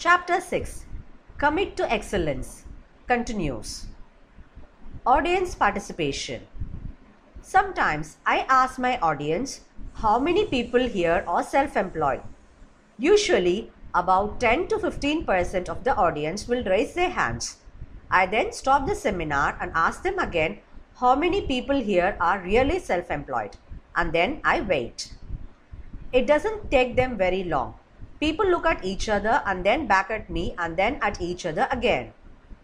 Chapter 6 Commit to Excellence continues. Audience participation. Sometimes I ask my audience how many people here are self employed. Usually, about 10 to 15 percent of the audience will raise their hands. I then stop the seminar and ask them again how many people here are really self employed and then I wait. It doesn't take them very long. People look at each other and then back at me and then at each other again.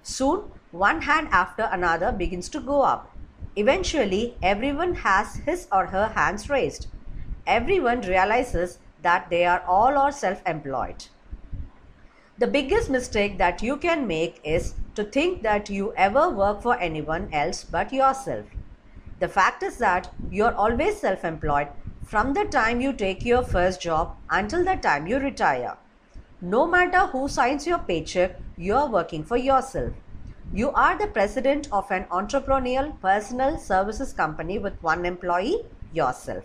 Soon, one hand after another begins to go up. Eventually, everyone has his or her hands raised. Everyone realizes that they are all are self-employed. The biggest mistake that you can make is to think that you ever work for anyone else but yourself. The fact is that you are always self-employed from the time you take your first job until the time you retire. No matter who signs your paycheck, you are working for yourself. You are the president of an entrepreneurial personal services company with one employee, yourself.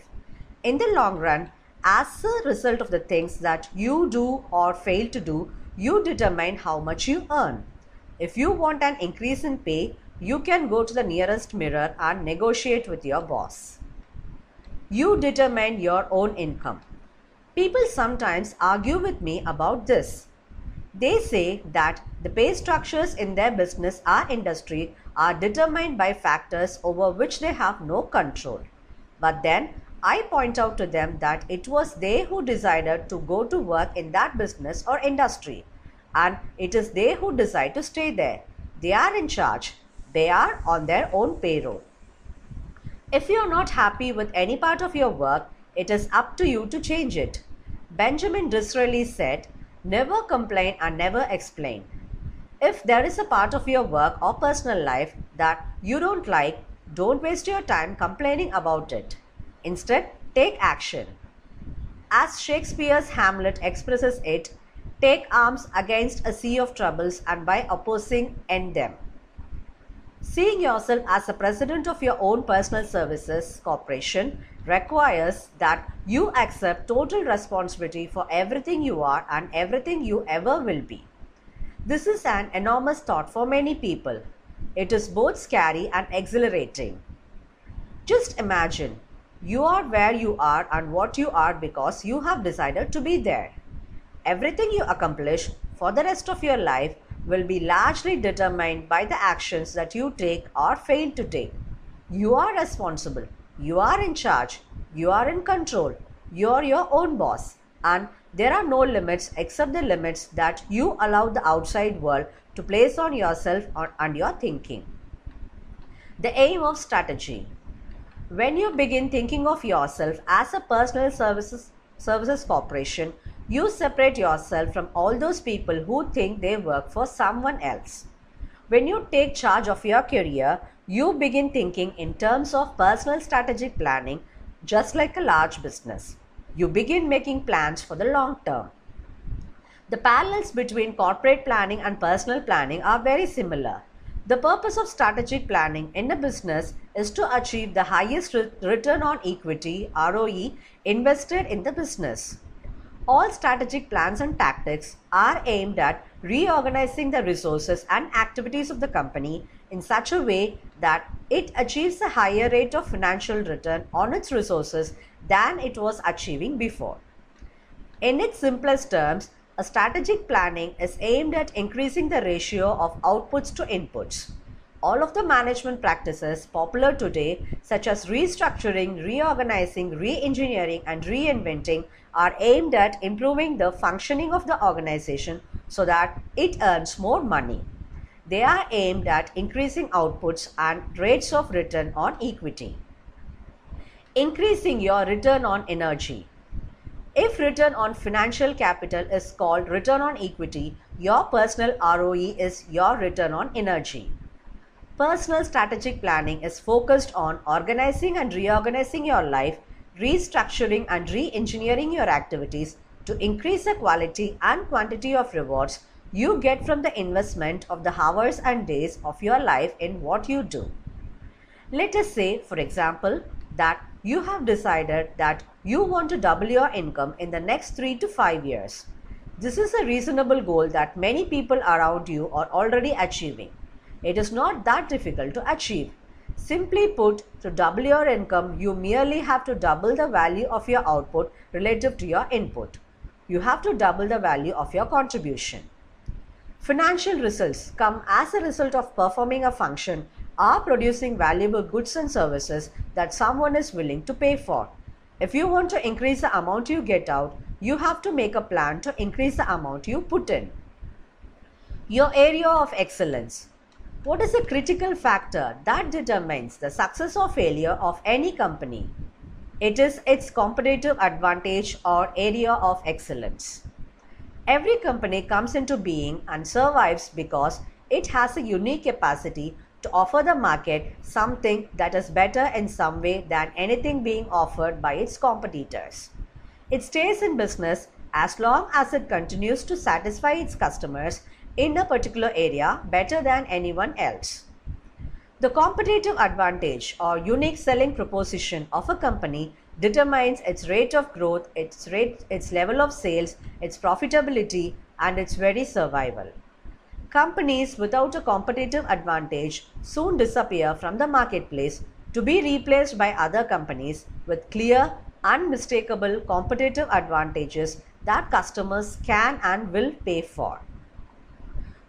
In the long run, as a result of the things that you do or fail to do, you determine how much you earn. If you want an increase in pay, you can go to the nearest mirror and negotiate with your boss. You determine your own income. People sometimes argue with me about this. They say that the pay structures in their business or industry are determined by factors over which they have no control. But then I point out to them that it was they who decided to go to work in that business or industry, and it is they who decide to stay there. They are in charge, they are on their own payroll. If you are not happy with any part of your work, it is up to you to change it. Benjamin Disraeli said, Never complain and never explain. If there is a part of your work or personal life that you don't like, don't waste your time complaining about it. Instead, take action. As Shakespeare's Hamlet expresses it, take arms against a sea of troubles and by opposing end them. Seeing yourself as the president of your own personal services corporation requires that you accept total responsibility for everything you are and everything you ever will be. This is an enormous thought for many people. It is both scary and exhilarating. Just imagine you are where you are and what you are because you have decided to be there. Everything you accomplish for the rest of your life will be largely determined by the actions that you take or fail to take. You are responsible. You are in charge. You are in control. You are your own boss. And there are no limits except the limits that you allow the outside world to place on yourself and your thinking. The aim of strategy. When you begin thinking of yourself as a personal services, services corporation, you separate yourself from all those people who think they work for someone else. When you take charge of your career, you begin thinking in terms of personal strategic planning, just like a large business. You begin making plans for the long term. The parallels between corporate planning and personal planning are very similar. The purpose of strategic planning in a business is to achieve the highest return on equity ROE invested in the business. All strategic plans and tactics are aimed at reorganizing the resources and activities of the company in such a way that it achieves a higher rate of financial return on its resources than it was achieving before. In its simplest terms, a strategic planning is aimed at increasing the ratio of outputs to inputs. All of the management practices popular today, such as restructuring, reorganizing, re engineering, and reinventing, are aimed at improving the functioning of the organization so that it earns more money. They are aimed at increasing outputs and rates of return on equity. Increasing your return on energy. If return on financial capital is called return on equity, your personal ROE is your return on energy. Personal strategic planning is focused on organizing and reorganizing your life, restructuring and re engineering your activities to increase the quality and quantity of rewards you get from the investment of the hours and days of your life in what you do. Let us say, for example, that you have decided that you want to double your income in the next 3 to 5 years. This is a reasonable goal that many people around you are already achieving. It is not that difficult to achieve. Simply put, to double your income, you merely have to double the value of your output relative to your input. You have to double the value of your contribution. Financial results come as a result of performing a function or producing valuable goods and services that someone is willing to pay for. If you want to increase the amount you get out, you have to make a plan to increase the amount you put in. Your area of excellence. What is a critical factor that determines the success or failure of any company? It is its competitive advantage or area of excellence. Every company comes into being and survives because it has a unique capacity to offer the market something that is better in some way than anything being offered by its competitors. It stays in business as long as it continues to satisfy its customers in a particular area better than anyone else. The competitive advantage or unique selling proposition of a company determines its rate of growth, its rate, its level of sales, its profitability and its very survival. Companies without a competitive advantage soon disappear from the marketplace to be replaced by other companies with clear, unmistakable competitive advantages that customers can and will pay for.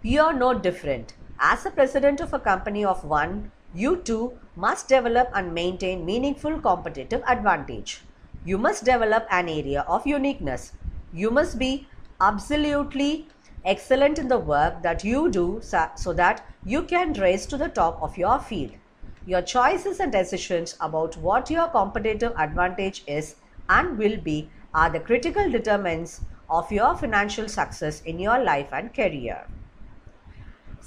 You are no different. As a president of a company of one, you too must develop and maintain meaningful competitive advantage. You must develop an area of uniqueness. You must be absolutely excellent in the work that you do so that you can raise to the top of your field. Your choices and decisions about what your competitive advantage is and will be are the critical determinants of your financial success in your life and career.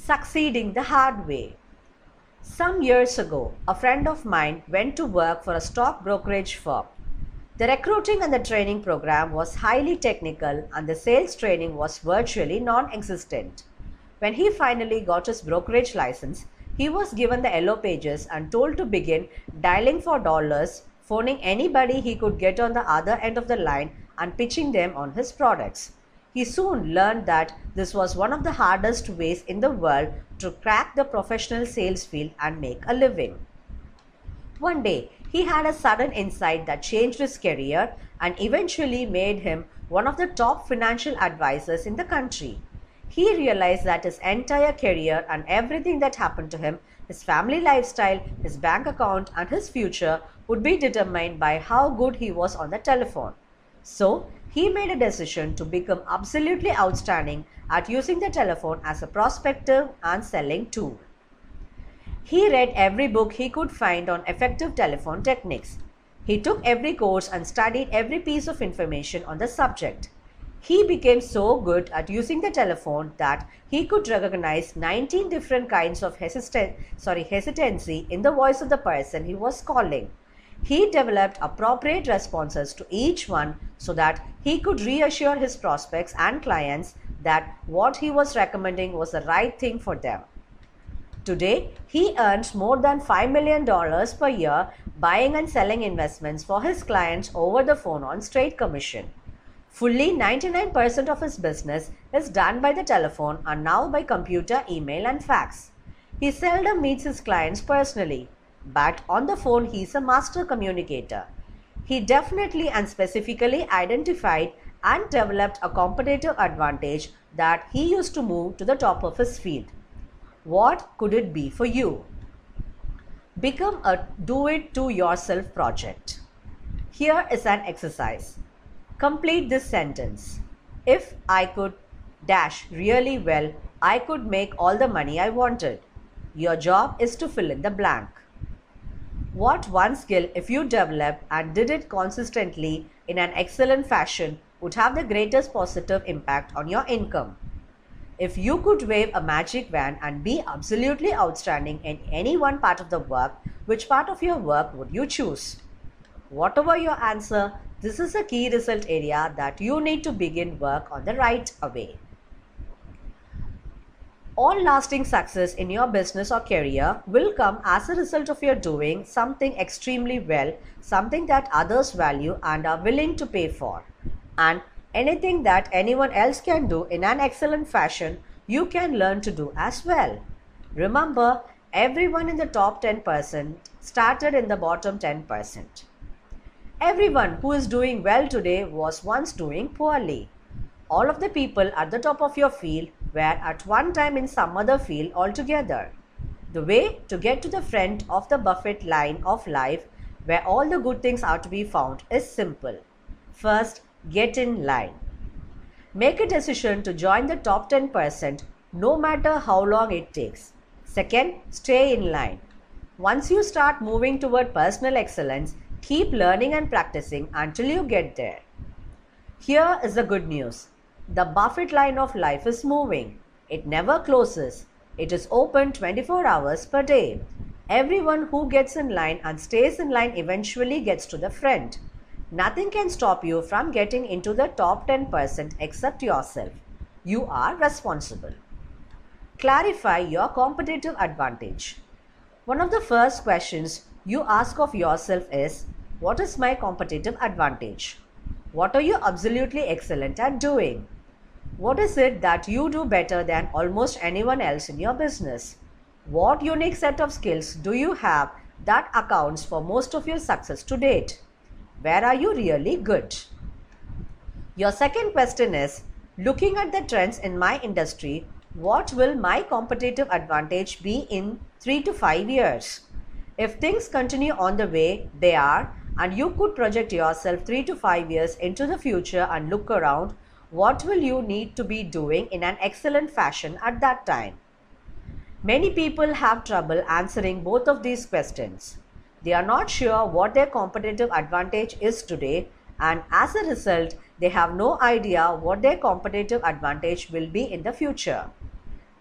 Succeeding the hard way. Some years ago, a friend of mine went to work for a stock brokerage firm. The recruiting and the training program was highly technical and the sales training was virtually non-existent. When he finally got his brokerage license, he was given the yellow pages and told to begin dialing for dollars, phoning anybody he could get on the other end of the line and pitching them on his products. He soon learned that this was one of the hardest ways in the world to crack the professional sales field and make a living. One day, he had a sudden insight that changed his career and eventually made him one of the top financial advisors in the country. He realized that his entire career and everything that happened to him, his family lifestyle, his bank account, and his future would be determined by how good he was on the telephone. So, he made a decision to become absolutely outstanding at using the telephone as a prospective and selling tool. He read every book he could find on effective telephone techniques. He took every course and studied every piece of information on the subject. He became so good at using the telephone that he could recognize 19 different kinds of hesitancy in the voice of the person he was calling. He developed appropriate responses to each one so that he could reassure his prospects and clients that what he was recommending was the right thing for them. Today, he earns more than $5 million per year buying and selling investments for his clients over the phone on straight commission. Fully 99% of his business is done by the telephone and now by computer, email and fax. He seldom meets his clients personally, but on the phone he is a master communicator. He definitely and specifically identified and developed a competitive advantage that he used to move to the top of his field. What could it be for you? Become a do it to yourself project. Here is an exercise. Complete this sentence. If I could dash really well, I could make all the money I wanted. Your job is to fill in the blank. What one skill, if you developed and did it consistently in an excellent fashion, would have the greatest positive impact on your income? If you could wave a magic wand and be absolutely outstanding in any one part of the work, which part of your work would you choose? Whatever your answer, this is a key result area that you need to begin work on the right away. All lasting success in your business or career will come as a result of your doing something extremely well, something that others value and are willing to pay for. And Anything that anyone else can do in an excellent fashion, you can learn to do as well. Remember, everyone in the top 10% started in the bottom 10%. Everyone who is doing well today was once doing poorly. All of the people at the top of your field were at one time in some other field altogether. The way to get to the front of the buffet line of life, where all the good things are to be found, is simple. First, get in line. Make a decision to join the top 10% no matter how long it takes. Second, stay in line. Once you start moving toward personal excellence, keep learning and practicing until you get there. Here is the good news. The buffet line of life is moving. It never closes. It is open 24 hours per day. Everyone who gets in line and stays in line eventually gets to the front. Nothing can stop you from getting into the top 10% except yourself. You are responsible. Clarify your competitive advantage. One of the first questions you ask of yourself is What is my competitive advantage? What are you absolutely excellent at doing? What is it that you do better than almost anyone else in your business? What unique set of skills do you have that accounts for most of your success to date? Where are you really good? Your second question is Looking at the trends in my industry, what will my competitive advantage be in 3 to 5 years? If things continue on the way they are, and you could project yourself 3 to 5 years into the future and look around, what will you need to be doing in an excellent fashion at that time? Many people have trouble answering both of these questions. They are not sure what their competitive advantage is today and as a result, they have no idea what their competitive advantage will be in the future.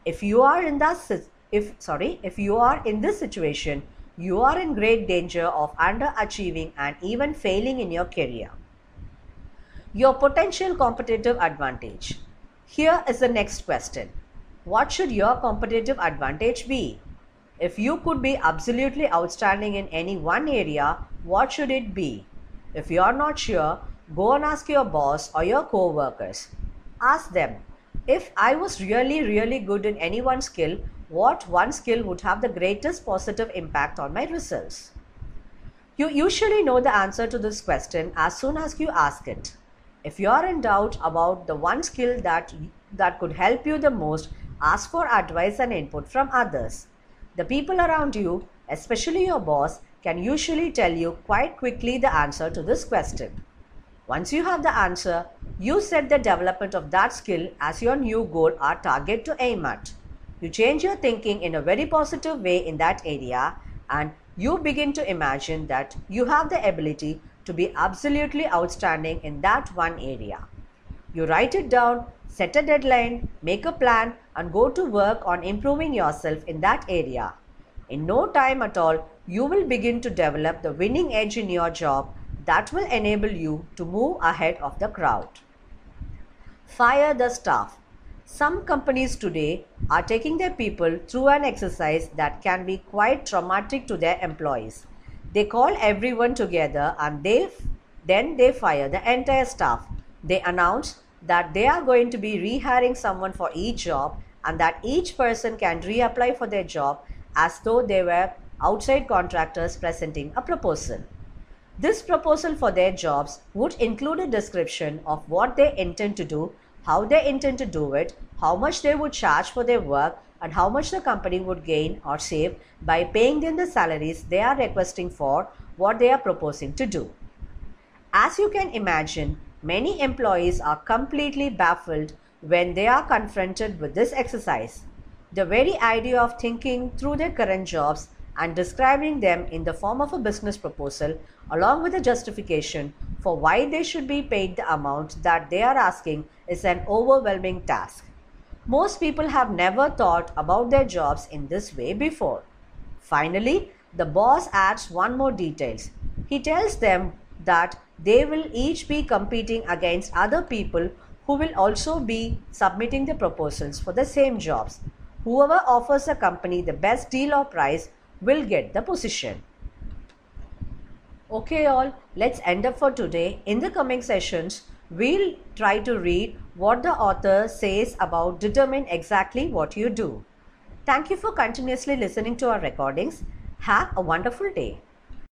If you are in that if sorry, if you are in this situation, you are in great danger of underachieving and even failing in your career. Your potential competitive advantage. Here is the next question. What should your competitive advantage be? If you could be absolutely outstanding in any one area, what should it be? If you are not sure, go and ask your boss or your co-workers. Ask them, if I was really, really good in any one skill, what one skill would have the greatest positive impact on my results? You usually know the answer to this question as soon as you ask it. If you are in doubt about the one skill that, that could help you the most, ask for advice and input from others. The people around you, especially your boss, can usually tell you quite quickly the answer to this question. Once you have the answer, you set the development of that skill as your new goal or target to aim at. You change your thinking in a very positive way in that area and you begin to imagine that you have the ability to be absolutely outstanding in that one area. You write it down, set a deadline, make a plan, and go to work on improving yourself in that area. In no time at all, you will begin to develop the winning edge in your job that will enable you to move ahead of the crowd. Fire the staff. Some companies today are taking their people through an exercise that can be quite traumatic to their employees. They call everyone together and they then they fire the entire staff. They announce that they are going to be rehiring someone for each job and that each person can reapply for their job as though they were outside contractors presenting a proposal. This proposal for their jobs would include a description of what they intend to do, how they intend to do it, how much they would charge for their work, and how much the company would gain or save by paying them the salaries they are requesting for what they are proposing to do. As you can imagine, many employees are completely baffled when they are confronted with this exercise. The very idea of thinking through their current jobs and describing them in the form of a business proposal along with a justification for why they should be paid the amount that they are asking is an overwhelming task. Most people have never thought about their jobs in this way before. Finally, the boss adds one more details. He tells them that they will each be competing against other people who will also be submitting the proposals for the same jobs. Whoever offers a company the best deal or price will get the position. Okay all, let's end up for today. In the coming sessions, we'll try to read what the author says about determine exactly what you do. Thank you for continuously listening to our recordings. Have a wonderful day.